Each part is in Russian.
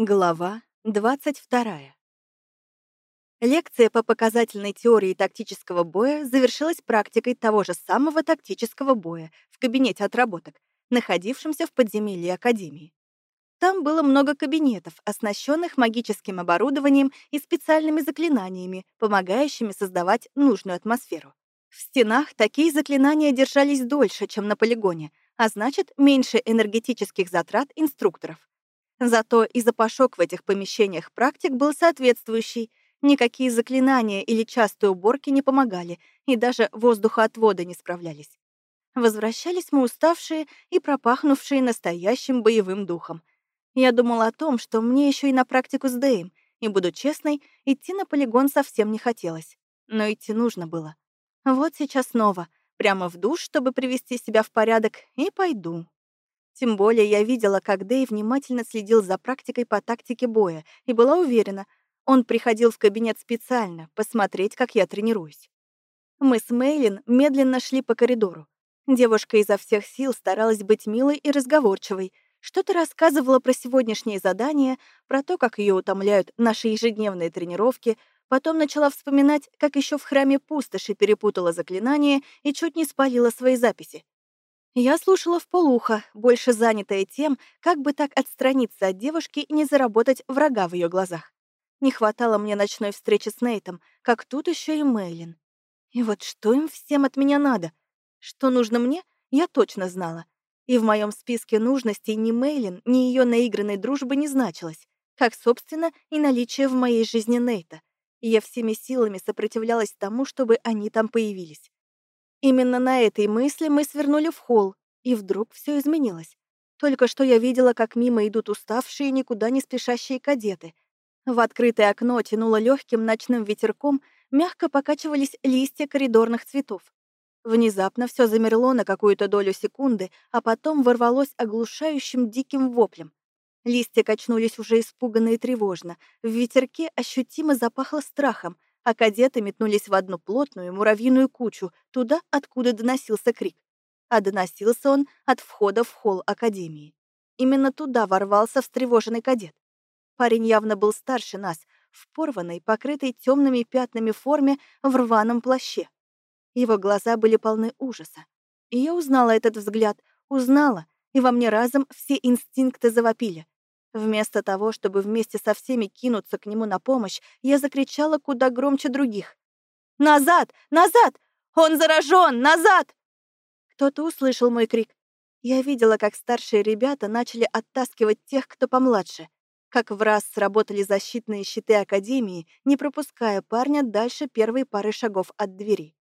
Глава 22. Лекция по показательной теории тактического боя завершилась практикой того же самого тактического боя в кабинете отработок, находившемся в подземелье Академии. Там было много кабинетов, оснащенных магическим оборудованием и специальными заклинаниями, помогающими создавать нужную атмосферу. В стенах такие заклинания держались дольше, чем на полигоне, а значит, меньше энергетических затрат инструкторов. Зато и запашок в этих помещениях практик был соответствующий. Никакие заклинания или частые уборки не помогали, и даже воздухоотводы не справлялись. Возвращались мы уставшие и пропахнувшие настоящим боевым духом. Я думала о том, что мне еще и на практику с Дэем, и, буду честной, идти на полигон совсем не хотелось. Но идти нужно было. Вот сейчас снова, прямо в душ, чтобы привести себя в порядок, и пойду. Тем более я видела, как Дэй внимательно следил за практикой по тактике боя и была уверена, он приходил в кабинет специально посмотреть, как я тренируюсь. Мы с Мейлин медленно шли по коридору. Девушка изо всех сил старалась быть милой и разговорчивой, что-то рассказывала про сегодняшнее задание, про то, как ее утомляют наши ежедневные тренировки, потом начала вспоминать, как еще в храме пустоши перепутала заклинание и чуть не спалила свои записи. Я слушала в полухо, больше занятая тем, как бы так отстраниться от девушки и не заработать врага в ее глазах. Не хватало мне ночной встречи с Нейтом, как тут еще и Мейлин. И вот что им всем от меня надо? Что нужно мне, я точно знала. И в моем списке нужностей ни Мейлин, ни ее наигранной дружбы не значилось, как, собственно, и наличие в моей жизни Нейта. И я всеми силами сопротивлялась тому, чтобы они там появились. Именно на этой мысли мы свернули в холл, и вдруг все изменилось. Только что я видела, как мимо идут уставшие, никуда не спешащие кадеты. В открытое окно тянуло легким ночным ветерком, мягко покачивались листья коридорных цветов. Внезапно все замерло на какую-то долю секунды, а потом ворвалось оглушающим диким воплем. Листья качнулись уже испуганно и тревожно. В ветерке ощутимо запахло страхом — а кадеты метнулись в одну плотную муравьиную кучу, туда, откуда доносился крик. А доносился он от входа в холл Академии. Именно туда ворвался встревоженный кадет. Парень явно был старше нас, в порванной, покрытой темными пятнами форме в рваном плаще. Его глаза были полны ужаса. И я узнала этот взгляд, узнала, и во мне разом все инстинкты завопили. Вместо того, чтобы вместе со всеми кинуться к нему на помощь, я закричала куда громче других. «Назад! Назад! Он заражен! Назад!» Кто-то услышал мой крик. Я видела, как старшие ребята начали оттаскивать тех, кто помладше, как в раз сработали защитные щиты Академии, не пропуская парня дальше первой пары шагов от двери.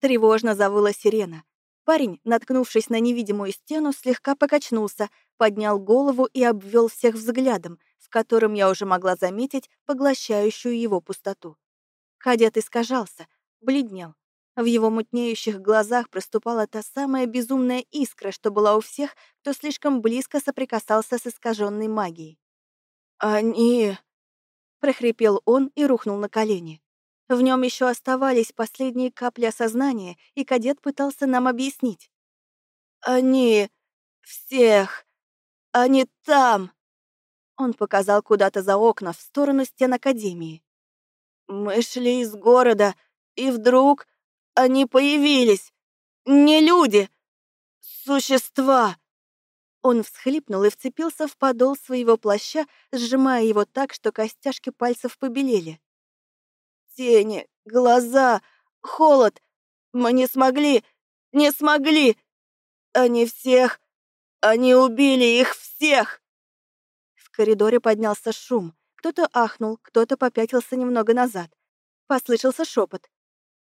Тревожно завыла сирена. Парень, наткнувшись на невидимую стену, слегка покачнулся, поднял голову и обвел всех взглядом, в котором я уже могла заметить поглощающую его пустоту. Кадет искажался, бледнел. В его мутнеющих глазах проступала та самая безумная искра, что была у всех, кто слишком близко соприкасался с искаженной магией. «Они...» — прохрипел он и рухнул на колени. В нем еще оставались последние капли осознания, и кадет пытался нам объяснить. «Они... всех... они там!» Он показал куда-то за окна, в сторону стен Академии. «Мы шли из города, и вдруг они появились! Не люди! Существа!» Он всхлипнул и вцепился в подол своего плаща, сжимая его так, что костяшки пальцев побелели. Тени, глаза, холод. Мы не смогли, не смогли. Они всех, они убили их всех. В коридоре поднялся шум. Кто-то ахнул, кто-то попятился немного назад. Послышался шепот.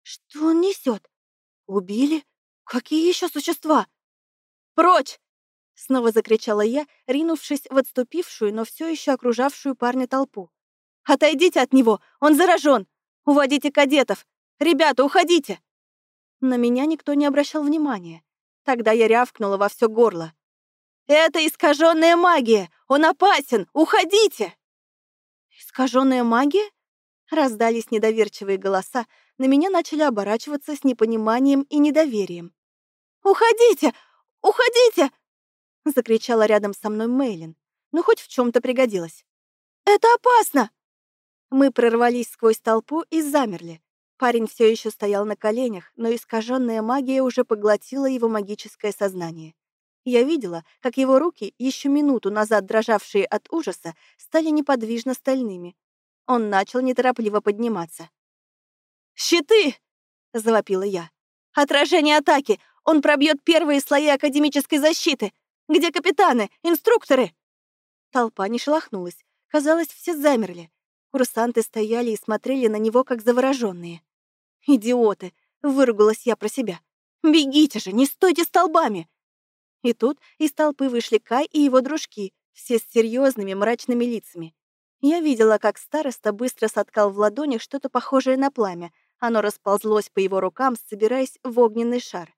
Что он несет? Убили? Какие еще существа? Прочь! Снова закричала я, ринувшись в отступившую, но все еще окружавшую парня толпу. «Отойдите от него! Он заражен! Уводите кадетов! Ребята, уходите!» На меня никто не обращал внимания. Тогда я рявкнула во все горло. «Это искаженная магия! Он опасен! Уходите!» «Искаженная магия?» Раздались недоверчивые голоса, на меня начали оборачиваться с непониманием и недоверием. «Уходите! Уходите!» Закричала рядом со мной Мейлин. Ну, хоть в чем то пригодилась. Это опасно!» Мы прорвались сквозь толпу и замерли. Парень все еще стоял на коленях, но искаженная магия уже поглотила его магическое сознание. Я видела, как его руки, еще минуту назад дрожавшие от ужаса, стали неподвижно стальными. Он начал неторопливо подниматься. «Щиты!» — завопила я. «Отражение атаки! Он пробьет первые слои академической защиты! Где капитаны? Инструкторы?» Толпа не шелохнулась. Казалось, все замерли. Курсанты стояли и смотрели на него, как завороженные. «Идиоты!» — выругалась я про себя. «Бегите же, не стойте столбами!» И тут из толпы вышли Кай и его дружки, все с серьезными мрачными лицами. Я видела, как староста быстро соткал в ладонях что-то похожее на пламя. Оно расползлось по его рукам, собираясь в огненный шар.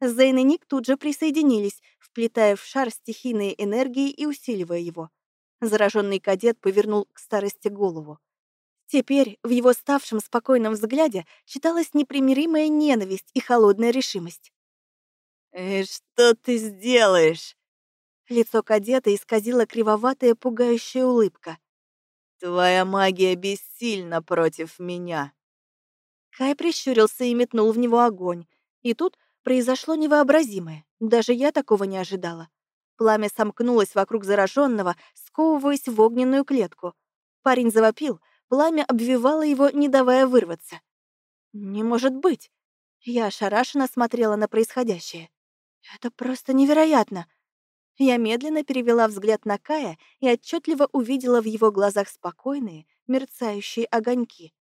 Зейн и Ник тут же присоединились, вплетая в шар стихийные энергии и усиливая его. Зараженный кадет повернул к старости голову. Теперь в его ставшем спокойном взгляде читалась непримиримая ненависть и холодная решимость. «И что ты сделаешь?» Лицо кадета исказила кривоватая пугающая улыбка. «Твоя магия бессильна против меня». Кай прищурился и метнул в него огонь. И тут произошло невообразимое. Даже я такого не ожидала. Пламя сомкнулось вокруг зараженного, сковываясь в огненную клетку. Парень завопил, пламя обвивало его, не давая вырваться. «Не может быть!» Я ошарашенно смотрела на происходящее. «Это просто невероятно!» Я медленно перевела взгляд на Кая и отчетливо увидела в его глазах спокойные, мерцающие огоньки.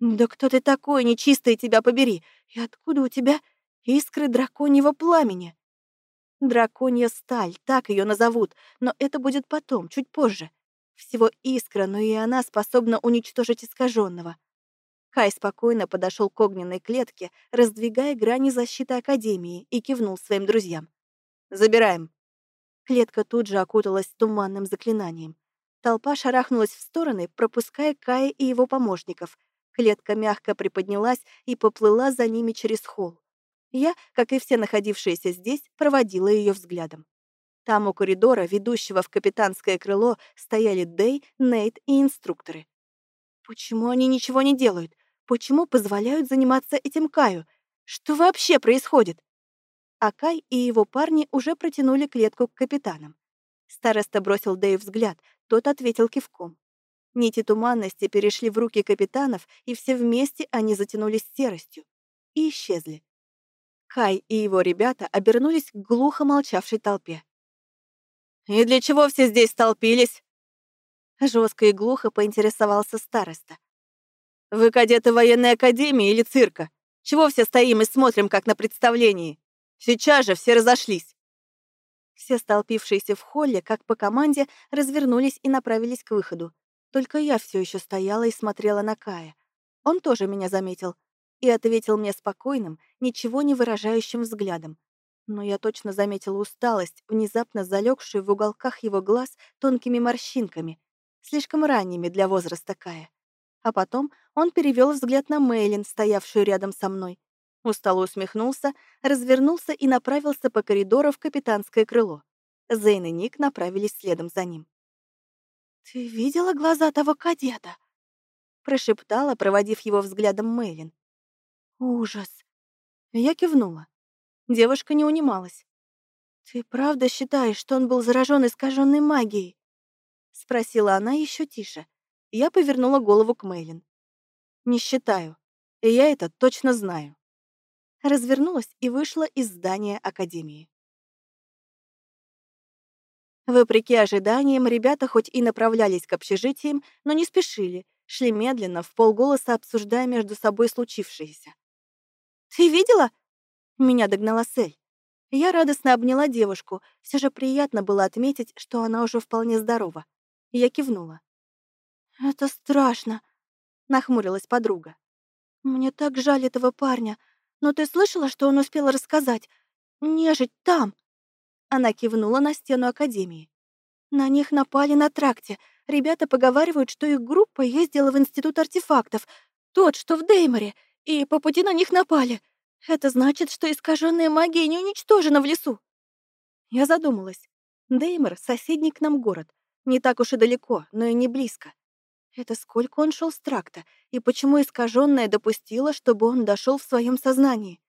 «Да кто ты такой, нечистый тебя побери? И откуда у тебя искры драконьего пламени?» «Драконья сталь, так ее назовут, но это будет потом, чуть позже. Всего искра, но и она способна уничтожить искаженного. Кай спокойно подошел к огненной клетке, раздвигая грани защиты Академии, и кивнул своим друзьям. «Забираем». Клетка тут же окуталась туманным заклинанием. Толпа шарахнулась в стороны, пропуская Кая и его помощников. Клетка мягко приподнялась и поплыла за ними через холл. Я, как и все находившиеся здесь, проводила ее взглядом. Там у коридора, ведущего в капитанское крыло, стояли Дэй, Нейт и инструкторы. Почему они ничего не делают? Почему позволяют заниматься этим Каю? Что вообще происходит? а Кай и его парни уже протянули клетку к капитанам. Староста бросил Дэю взгляд, тот ответил кивком. Нити туманности перешли в руки капитанов, и все вместе они затянулись серостью и исчезли. Кай и его ребята обернулись к глухо молчавшей толпе. «И для чего все здесь столпились?» Жестко и глухо поинтересовался староста. «Вы кадеты военной академии или цирка? Чего все стоим и смотрим, как на представлении?» Сейчас же все разошлись!» Все столпившиеся в холле, как по команде, развернулись и направились к выходу. Только я все еще стояла и смотрела на Кая. Он тоже меня заметил и ответил мне спокойным, ничего не выражающим взглядом. Но я точно заметила усталость, внезапно залегшую в уголках его глаз тонкими морщинками, слишком ранними для возраста Кая. А потом он перевел взгляд на Мейлин, стоявшую рядом со мной. Устало усмехнулся, развернулся и направился по коридору в капитанское крыло. Зейн и Ник направились следом за ним. «Ты видела глаза того кадета?» прошептала, проводив его взглядом Мэйлин. «Ужас!» Я кивнула. Девушка не унималась. «Ты правда считаешь, что он был заражен искаженной магией?» Спросила она еще тише. Я повернула голову к Мэйлин. «Не считаю. И я это точно знаю» развернулась и вышла из здания Академии. Вопреки ожиданиям, ребята хоть и направлялись к общежитиям, но не спешили, шли медленно, в полголоса обсуждая между собой случившееся. «Ты видела?» Меня догнала Сель. Я радостно обняла девушку, все же приятно было отметить, что она уже вполне здорова. Я кивнула. «Это страшно», — нахмурилась подруга. «Мне так жаль этого парня. Но ты слышала, что он успел рассказать? Нежить там!» Она кивнула на стену Академии. На них напали на тракте. Ребята поговаривают, что их группа ездила в Институт артефактов, тот, что в Дейморе, и по пути на них напали. Это значит, что искаженная магия не уничтожена в лесу. Я задумалась. Деймор — соседний к нам город. Не так уж и далеко, но и не близко. Это сколько он шел с тракта, и почему искаженная допустила, чтобы он дошел в своем сознании?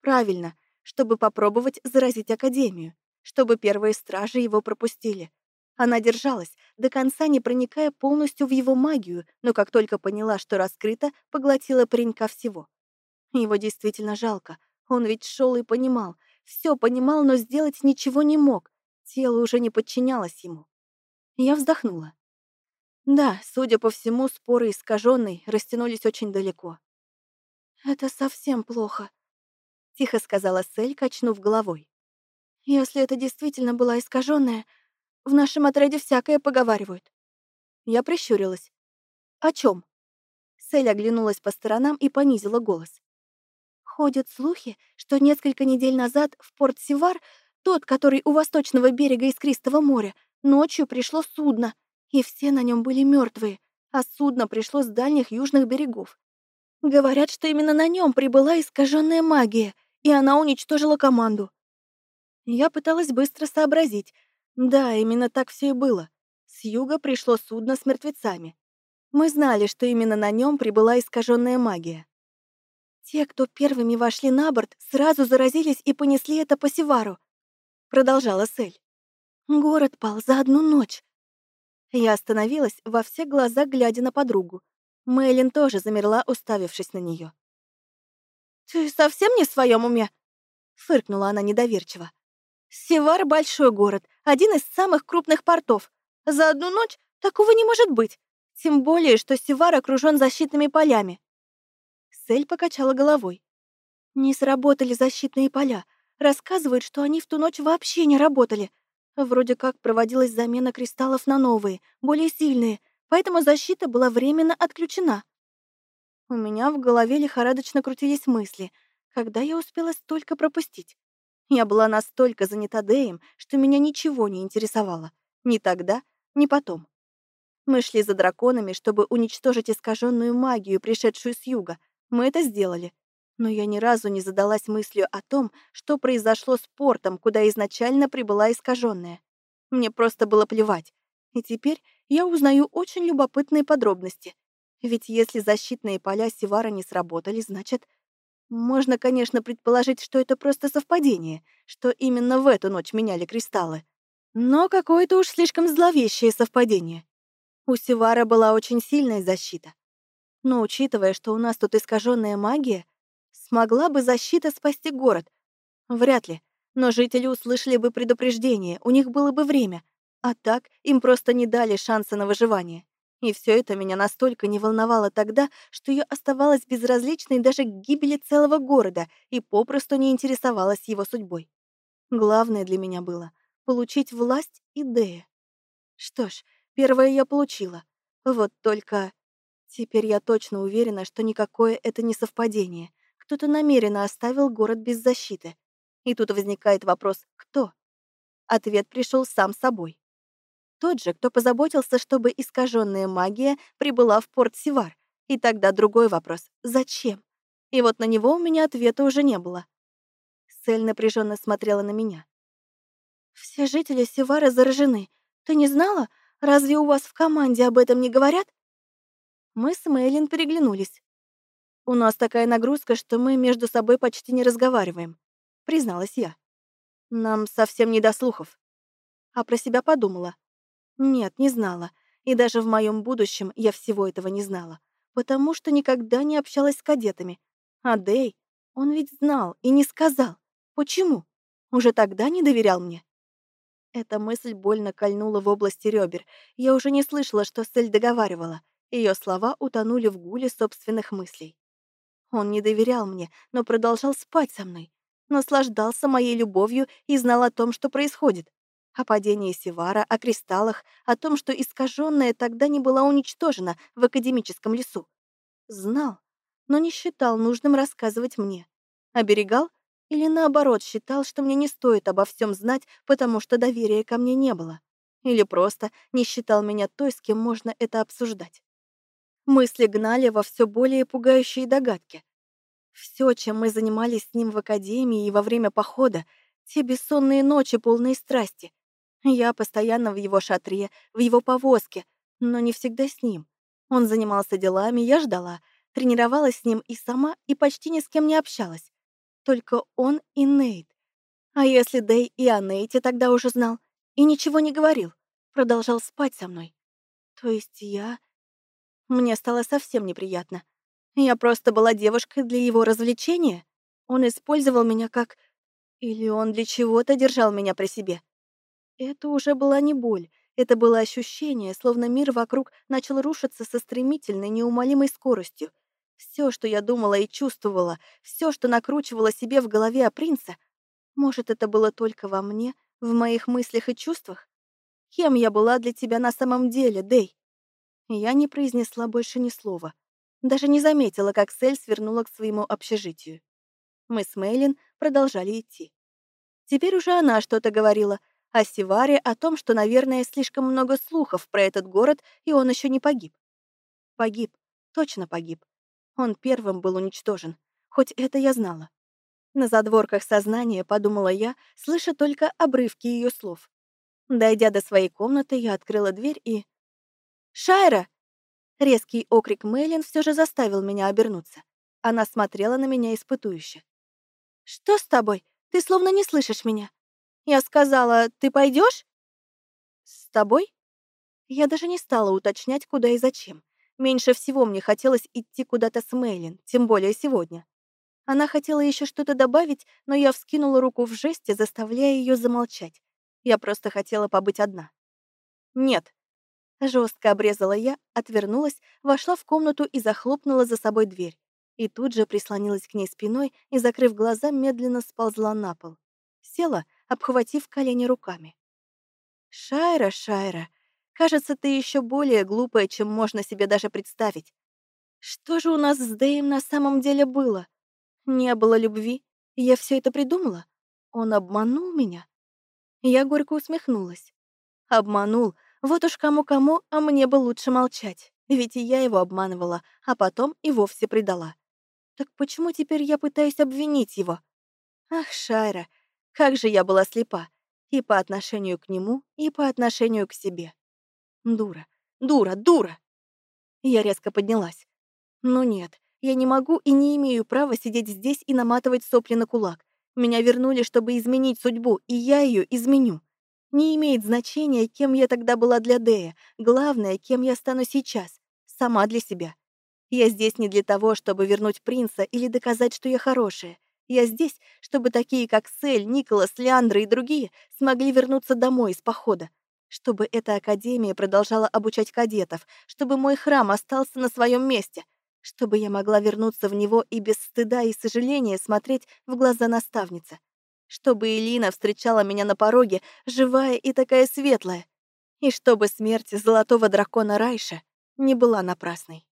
Правильно, чтобы попробовать заразить Академию, чтобы первые стражи его пропустили. Она держалась, до конца не проникая полностью в его магию, но как только поняла, что раскрыто, поглотила паренька всего. Его действительно жалко. Он ведь шел и понимал. Все понимал, но сделать ничего не мог. Тело уже не подчинялось ему. Я вздохнула. Да, судя по всему, споры искаженной растянулись очень далеко. «Это совсем плохо», — тихо сказала Сель, качнув головой. «Если это действительно была искаженная, в нашем отряде всякое поговаривают». Я прищурилась. «О чем? Сель оглянулась по сторонам и понизила голос. Ходят слухи, что несколько недель назад в порт Сивар, тот, который у восточного берега Искристого моря, ночью пришло судно, и все на нем были мертвые, а судно пришло с дальних южных берегов. Говорят, что именно на нем прибыла искаженная магия, и она уничтожила команду. Я пыталась быстро сообразить. Да, именно так все и было. С юга пришло судно с мертвецами. Мы знали, что именно на нем прибыла искаженная магия. Те, кто первыми вошли на борт, сразу заразились и понесли это по Севару. Продолжала Сель. Город пал за одну ночь. Я остановилась, во все глаза глядя на подругу. Мэйлин тоже замерла, уставившись на нее. «Ты совсем не в своем уме?» — фыркнула она недоверчиво. «Севар — большой город, один из самых крупных портов. За одну ночь такого не может быть. Тем более, что Севар окружен защитными полями. Сель покачала головой. Не сработали защитные поля. Рассказывают, что они в ту ночь вообще не работали. Вроде как проводилась замена кристаллов на новые, более сильные, поэтому защита была временно отключена. У меня в голове лихорадочно крутились мысли. Когда я успела столько пропустить? Я была настолько занята Дэем, что меня ничего не интересовало. Ни тогда, ни потом. Мы шли за драконами, чтобы уничтожить искаженную магию, пришедшую с юга — мы это сделали. Но я ни разу не задалась мыслью о том, что произошло с портом, куда изначально прибыла искаженная. Мне просто было плевать. И теперь я узнаю очень любопытные подробности. Ведь если защитные поля Сивара не сработали, значит... Можно, конечно, предположить, что это просто совпадение, что именно в эту ночь меняли кристаллы. Но какое-то уж слишком зловещее совпадение. У Сивара была очень сильная защита. Но учитывая, что у нас тут искаженная магия, смогла бы защита спасти город? Вряд ли. Но жители услышали бы предупреждение, у них было бы время. А так им просто не дали шанса на выживание. И все это меня настолько не волновало тогда, что я оставалась безразличной даже к гибели целого города и попросту не интересовалась его судьбой. Главное для меня было — получить власть и Дея. Что ж, первое я получила. Вот только Теперь я точно уверена, что никакое это не совпадение. Кто-то намеренно оставил город без защиты. И тут возникает вопрос «кто?». Ответ пришел сам собой. Тот же, кто позаботился, чтобы искаженная магия прибыла в порт Сивар. И тогда другой вопрос «зачем?». И вот на него у меня ответа уже не было. Сель напряженно смотрела на меня. «Все жители Сивара заражены. Ты не знала? Разве у вас в команде об этом не говорят?» Мы с Мэйлин переглянулись. «У нас такая нагрузка, что мы между собой почти не разговариваем», — призналась я. «Нам совсем не до слухов». А про себя подумала. Нет, не знала. И даже в моем будущем я всего этого не знала, потому что никогда не общалась с кадетами. А Дэй, он ведь знал и не сказал. Почему? Уже тогда не доверял мне. Эта мысль больно кольнула в области ребер. Я уже не слышала, что Сель договаривала. Ее слова утонули в гуле собственных мыслей. Он не доверял мне, но продолжал спать со мной. Наслаждался моей любовью и знал о том, что происходит. О падении Севара, о кристаллах, о том, что искаженная тогда не была уничтожена в академическом лесу. Знал, но не считал нужным рассказывать мне. Оберегал или, наоборот, считал, что мне не стоит обо всем знать, потому что доверия ко мне не было. Или просто не считал меня той, с кем можно это обсуждать. Мысли гнали во все более пугающие догадки. Все, чем мы занимались с ним в академии и во время похода, те бессонные ночи, полные страсти, Я постоянно в его шатре, в его повозке, но не всегда с ним. Он занимался делами, я ждала, тренировалась с ним и сама, и почти ни с кем не общалась. Только он и Нейт. А если Дэй и о Нейте тогда уже знал и ничего не говорил, продолжал спать со мной? То есть я... Мне стало совсем неприятно. Я просто была девушкой для его развлечения. Он использовал меня как... Или он для чего-то держал меня при себе. Это уже была не боль, это было ощущение, словно мир вокруг начал рушиться со стремительной, неумолимой скоростью. Все, что я думала и чувствовала, все, что накручивала себе в голове о принце, может, это было только во мне, в моих мыслях и чувствах? Кем я была для тебя на самом деле, Дэй? Я не произнесла больше ни слова. Даже не заметила, как Сель свернула к своему общежитию. Мы с Мейлин продолжали идти. Теперь уже она что-то говорила, о Сиваре, о том, что, наверное, слишком много слухов про этот город, и он еще не погиб. Погиб, точно погиб. Он первым был уничтожен, хоть это я знала. На задворках сознания, подумала я, слыша только обрывки ее слов. Дойдя до своей комнаты, я открыла дверь и... «Шайра!» Резкий окрик Мэйлин все же заставил меня обернуться. Она смотрела на меня испытующе. «Что с тобой? Ты словно не слышишь меня. Я сказала, ты пойдешь? С тобой? Я даже не стала уточнять, куда и зачем. Меньше всего мне хотелось идти куда-то с Мейлин, тем более сегодня. Она хотела еще что-то добавить, но я вскинула руку в жесте, заставляя ее замолчать. Я просто хотела побыть одна. «Нет». Жестко обрезала я, отвернулась, вошла в комнату и захлопнула за собой дверь. И тут же прислонилась к ней спиной и, закрыв глаза, медленно сползла на пол. Села, обхватив колени руками. «Шайра, Шайра, кажется, ты еще более глупая, чем можно себе даже представить. Что же у нас с Дэем на самом деле было? Не было любви, я все это придумала? Он обманул меня?» Я горько усмехнулась. Обманул, вот уж кому-кому, а мне бы лучше молчать, ведь и я его обманывала, а потом и вовсе предала. Так почему теперь я пытаюсь обвинить его? Ах, Шайра, как же я была слепа. И по отношению к нему, и по отношению к себе. Дура, дура, дура. Я резко поднялась. Ну нет, я не могу и не имею права сидеть здесь и наматывать сопли на кулак. Меня вернули, чтобы изменить судьбу, и я ее изменю. Не имеет значения, кем я тогда была для Дея. Главное, кем я стану сейчас. Сама для себя. Я здесь не для того, чтобы вернуть принца или доказать, что я хорошая. Я здесь, чтобы такие, как Сель, Николас, Леандра и другие смогли вернуться домой из похода. Чтобы эта академия продолжала обучать кадетов, чтобы мой храм остался на своем месте, чтобы я могла вернуться в него и без стыда и сожаления смотреть в глаза наставницы. Чтобы Элина встречала меня на пороге, живая и такая светлая. И чтобы смерть золотого дракона Райша не была напрасной.